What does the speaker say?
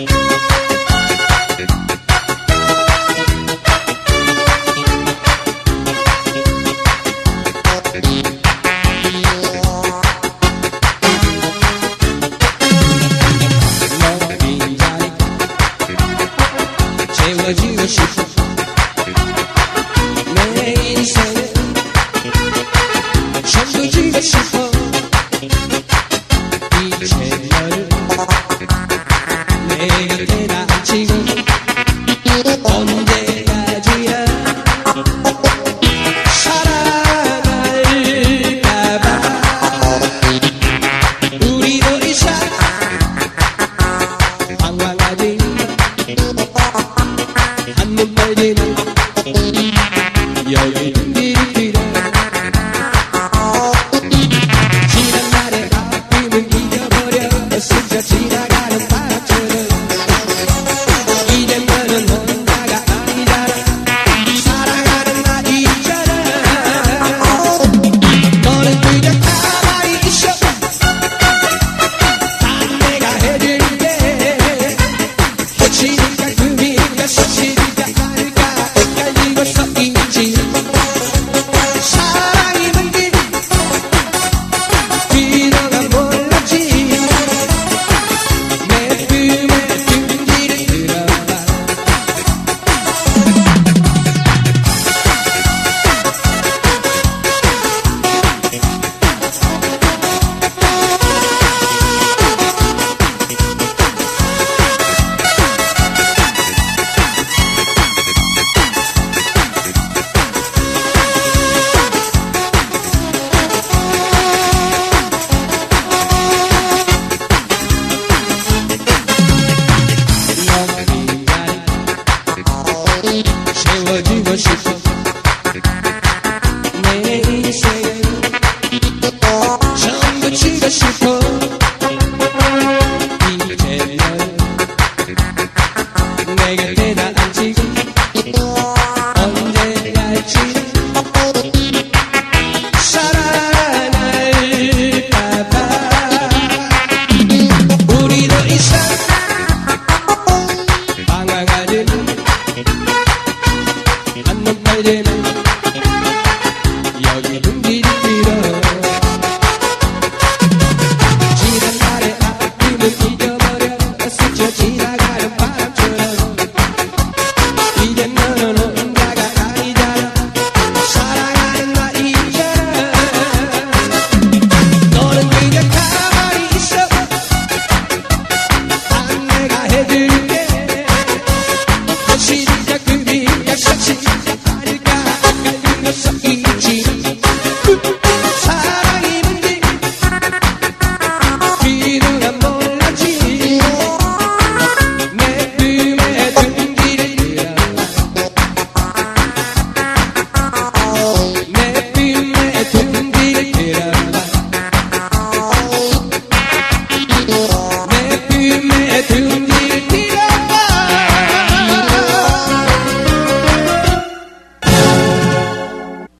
我明白，谁为我痴狂，每一次，全都为我痴狂，一切为了。Pégate